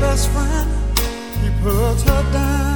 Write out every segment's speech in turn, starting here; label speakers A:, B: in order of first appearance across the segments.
A: best friend, he puts her down.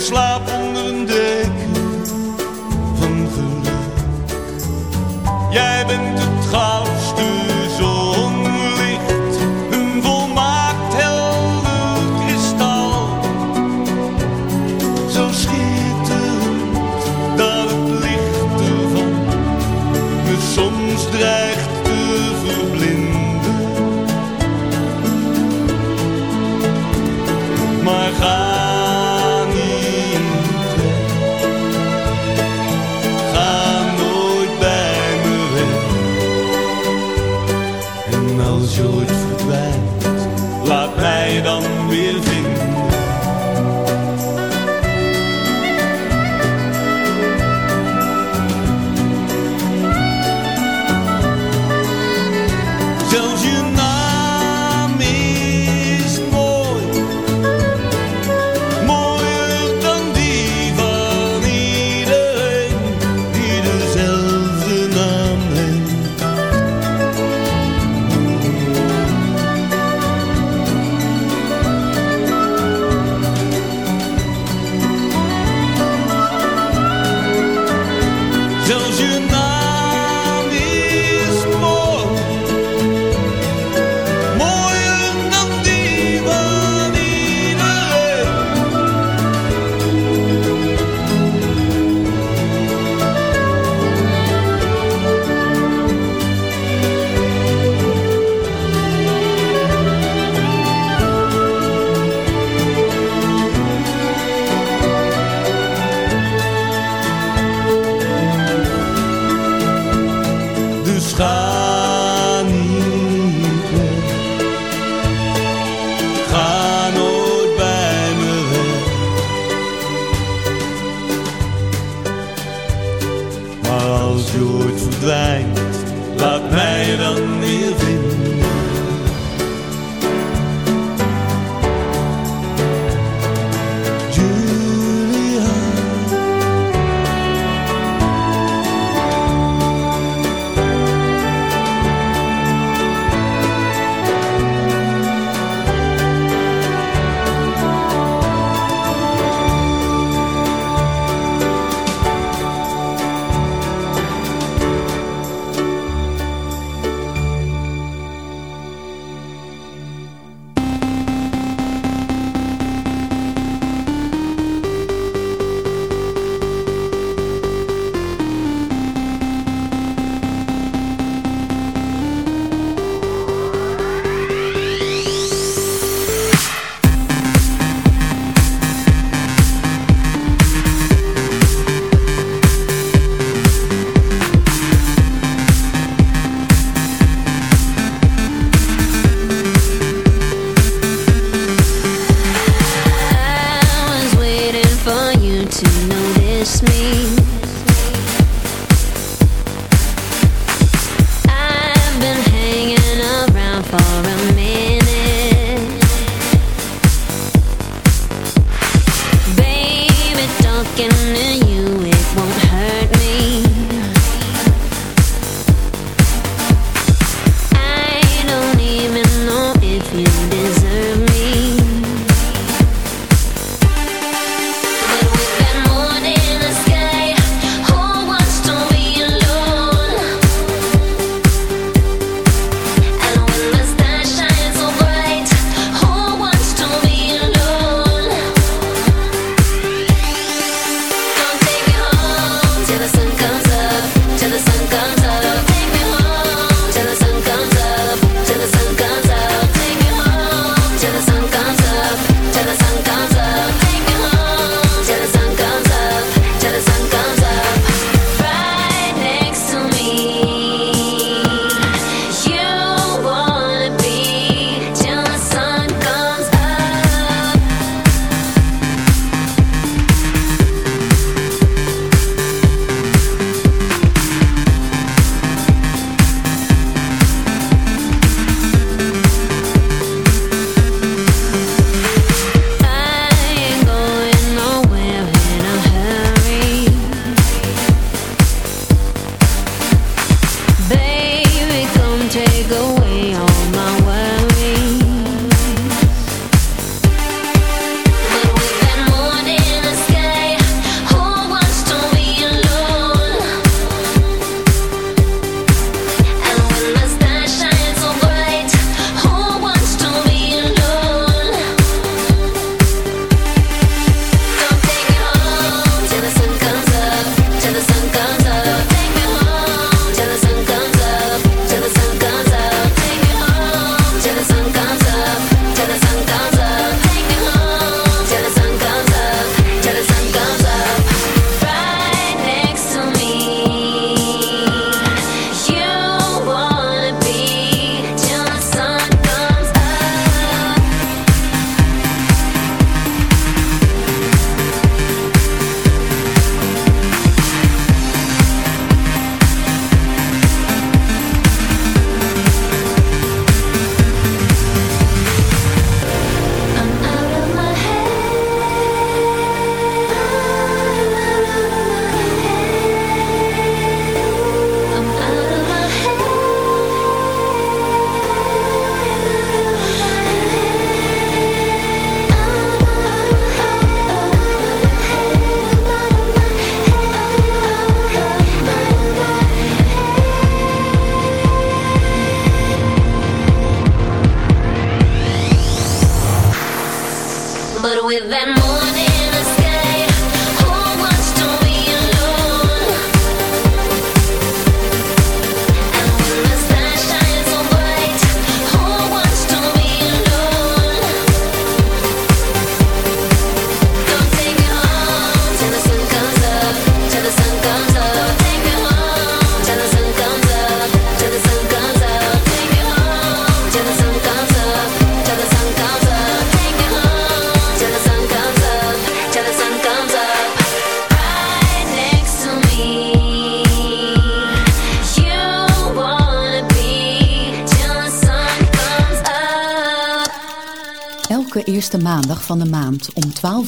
B: slaap onder een deken van geluk. Jij bent het goudste zonlicht, een volmaakt helder kristal. Zo schitterend dat het licht ervan me soms dreigt te verblinden. Maar ga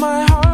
C: my heart.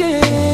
C: again.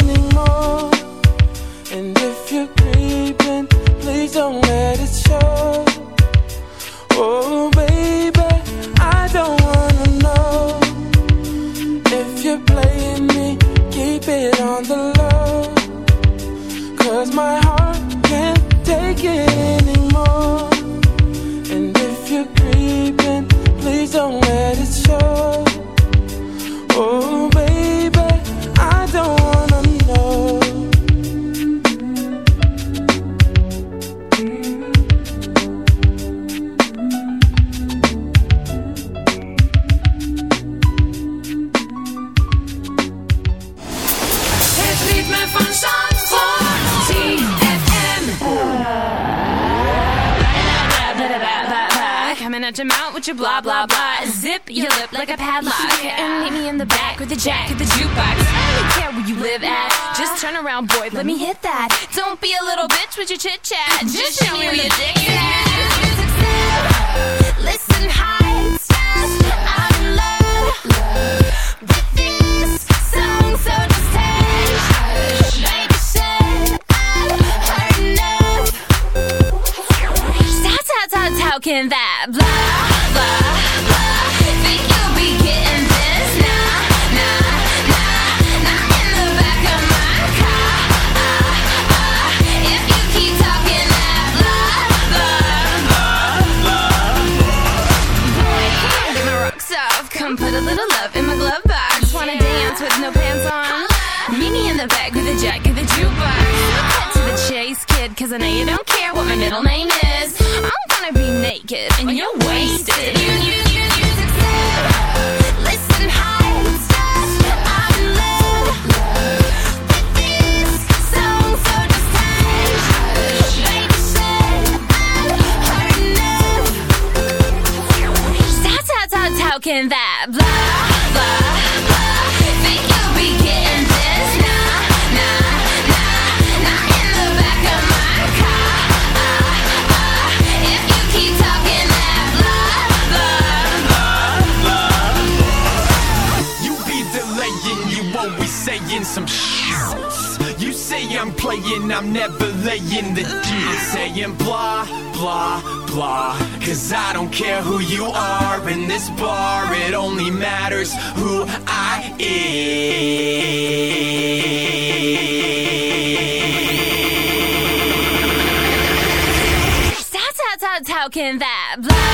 C: the
D: jack of the jukebox. I don't care where you live at. Just turn around, boy, let me hit that. Don't be a little bitch with your chit chat. Just show me where your dick is. Listen high, I'm in love with this song, so just hush. Baby, shut up, heard enough. How, how, how, how can that? Cause I know you don't care what my middle name is.
E: never laying the deed saying blah, blah, blah. Cause I don't care who you are in this bar, it only matters who I am.
F: 吵
E: 吵吵吵，看吧。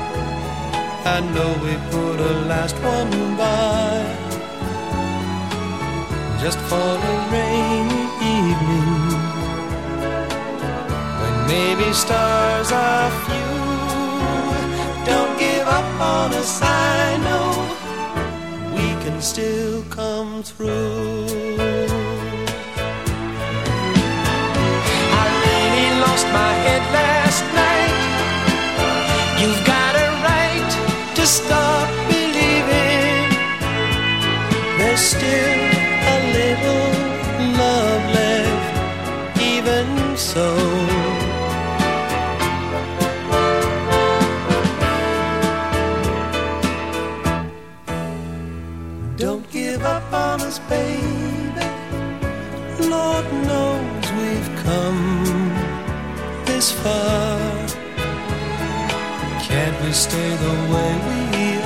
G: I know we put a last one by just for a rainy evening when maybe stars are few. Don't give up on us, I know we can still come through. I really lost my head last night. You've there's still a little love left, even so. Don't give up on us, baby. Lord knows we've come this far. Can't we stay the way we are?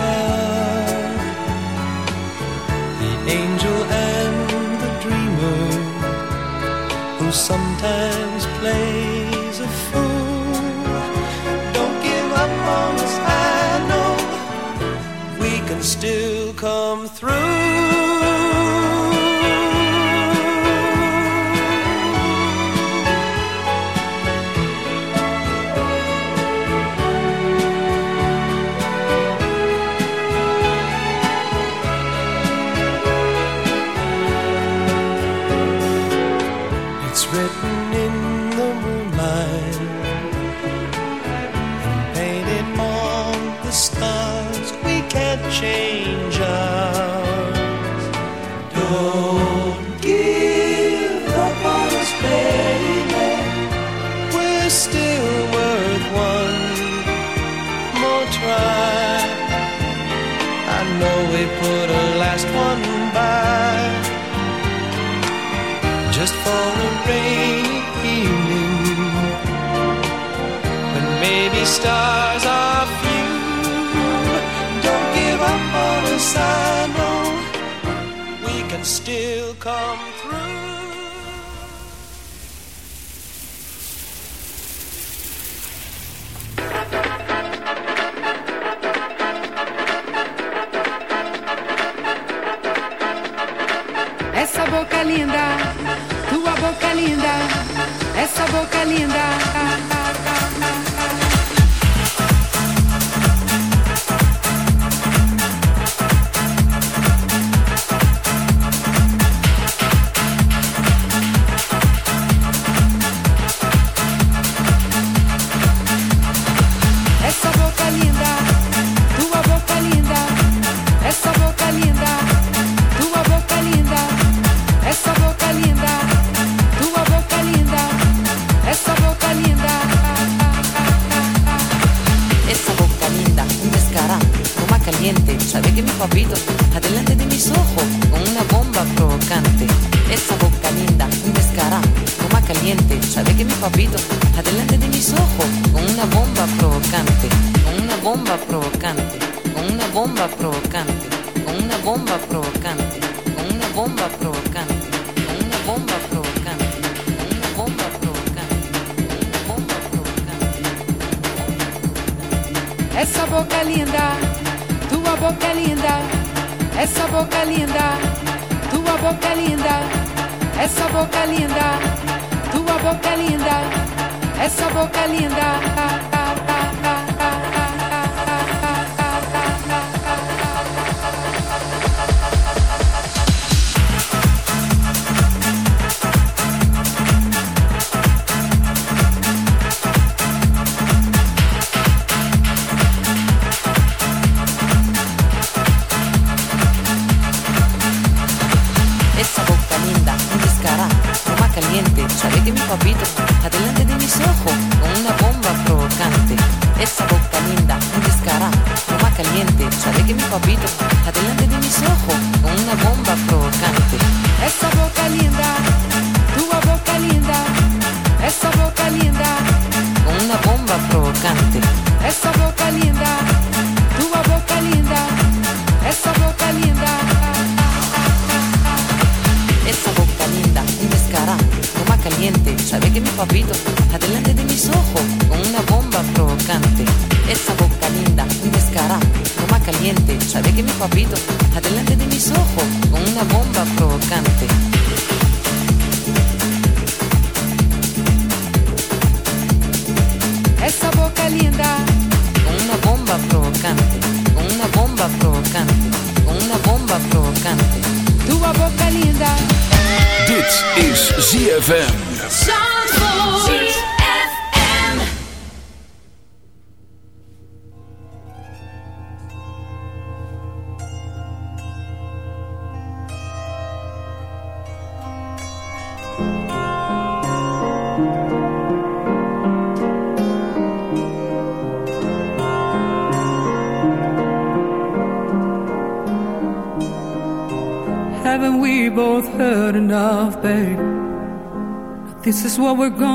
G: Still come through.
H: calidad. what we're going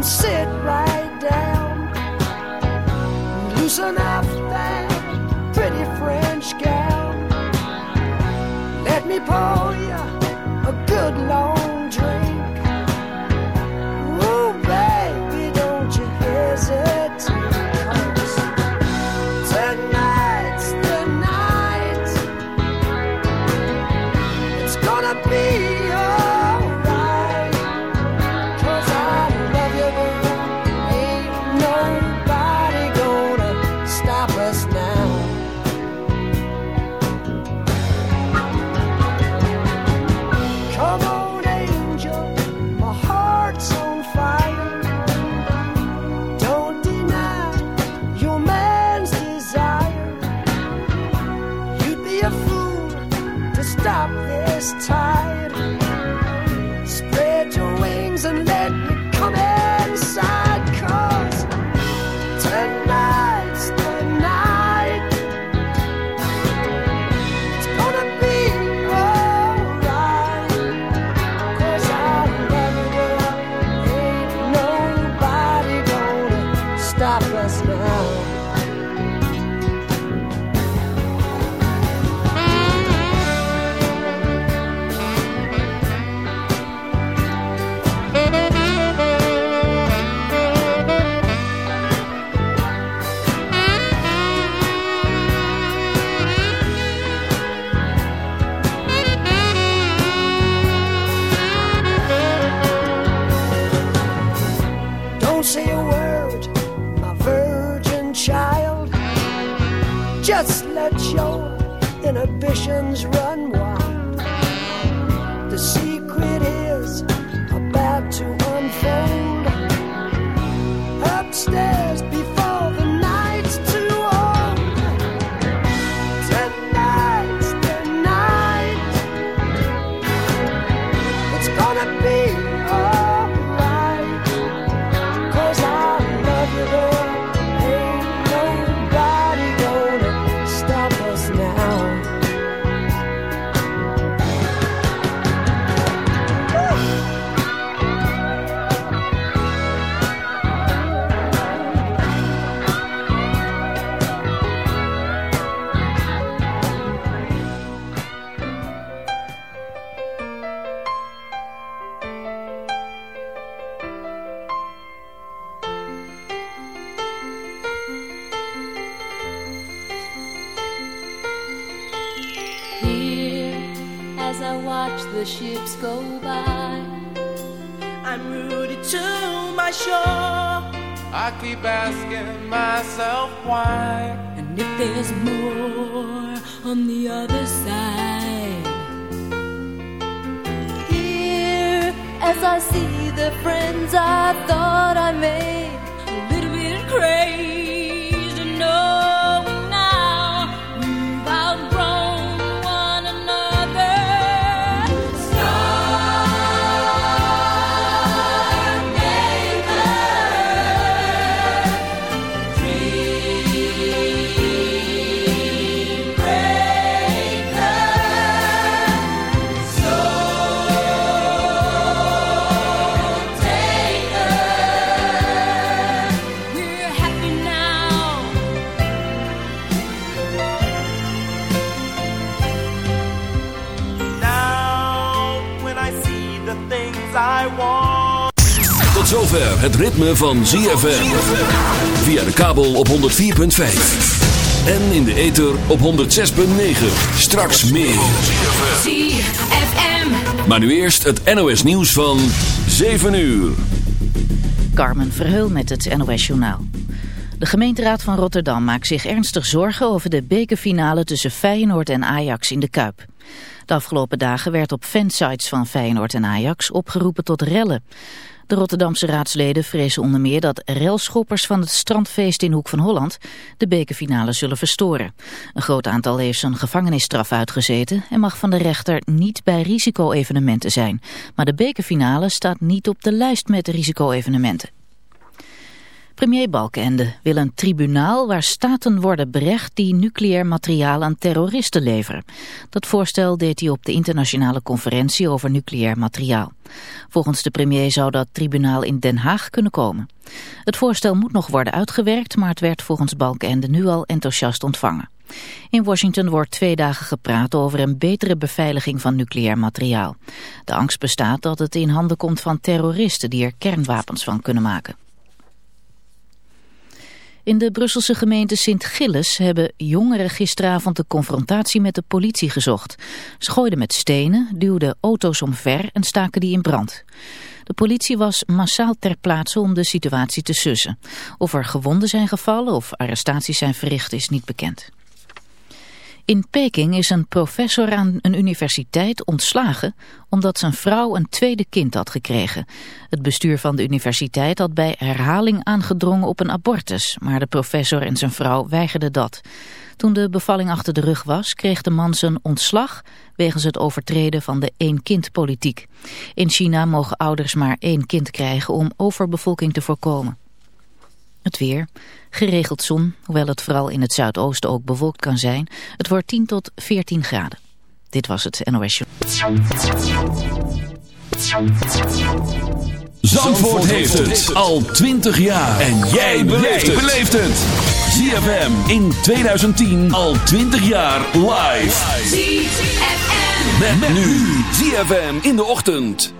I: And sit right down. Loosen up Just let your inhibitions run wild. The secret
C: keep asking myself why.
J: and if there's more on the other side. Here, as I see the friends I thought I made,
G: het ritme van ZFM. Via de kabel op 104.5. En in de ether op 106.9. Straks meer.
D: ZFM.
G: Maar nu eerst het NOS nieuws van 7 uur.
K: Carmen Verheul met het NOS Journaal. De gemeenteraad van Rotterdam maakt zich ernstig zorgen over de bekerfinale tussen Feyenoord en Ajax in de Kuip. De afgelopen dagen werd op fansites van Feyenoord en Ajax opgeroepen tot rellen. De Rotterdamse raadsleden vrezen onder meer dat relschoppers van het strandfeest in Hoek van Holland de bekerfinale zullen verstoren. Een groot aantal heeft zijn gevangenisstraf uitgezeten en mag van de rechter niet bij risico-evenementen zijn. Maar de bekerfinale staat niet op de lijst met risico-evenementen. Premier Balkenende wil een tribunaal waar staten worden berecht die nucleair materiaal aan terroristen leveren. Dat voorstel deed hij op de internationale conferentie over nucleair materiaal. Volgens de premier zou dat tribunaal in Den Haag kunnen komen. Het voorstel moet nog worden uitgewerkt, maar het werd volgens Balkenende nu al enthousiast ontvangen. In Washington wordt twee dagen gepraat over een betere beveiliging van nucleair materiaal. De angst bestaat dat het in handen komt van terroristen die er kernwapens van kunnen maken. In de Brusselse gemeente Sint-Gilles hebben jongeren gisteravond de confrontatie met de politie gezocht. Ze gooiden met stenen, duwden auto's omver en staken die in brand. De politie was massaal ter plaatse om de situatie te sussen. Of er gewonden zijn gevallen of arrestaties zijn verricht is niet bekend. In Peking is een professor aan een universiteit ontslagen omdat zijn vrouw een tweede kind had gekregen. Het bestuur van de universiteit had bij herhaling aangedrongen op een abortus, maar de professor en zijn vrouw weigerden dat. Toen de bevalling achter de rug was, kreeg de man zijn ontslag wegens het overtreden van de één-kind-politiek. In China mogen ouders maar één kind krijgen om overbevolking te voorkomen. Het weer. Geregeld zon, hoewel het vooral in het zuidoosten ook bewolkt kan zijn. Het wordt 10 tot 14 graden. Dit was het NOS Show.
G: Zandvoort heeft het al 20 jaar. En jij beleeft het. ZFM in 2010 al 20 jaar live.
D: ZFM.
G: Met, nu. ZFM in de ochtend.